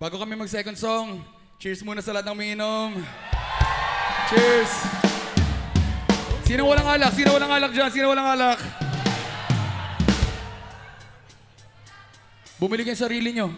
Bago kami mag second song, cheers muna sa lahat ng umiinom. Cheers! Sino walang alak? Sino walang alak dyan? Sino walang alak? Bumili kayo sarili nyo.